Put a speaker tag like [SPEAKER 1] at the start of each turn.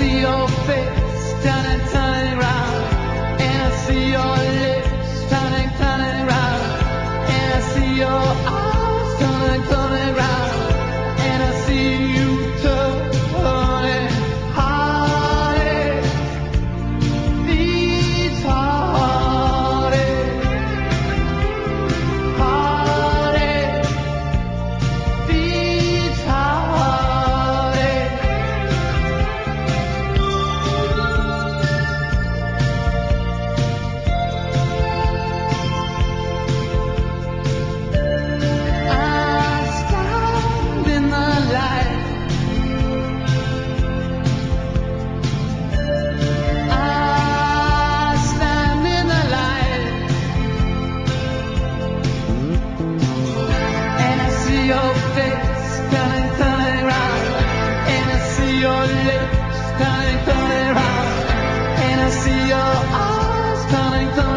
[SPEAKER 1] see your face down your lips turning, turning round. And I see your eyes turning, turning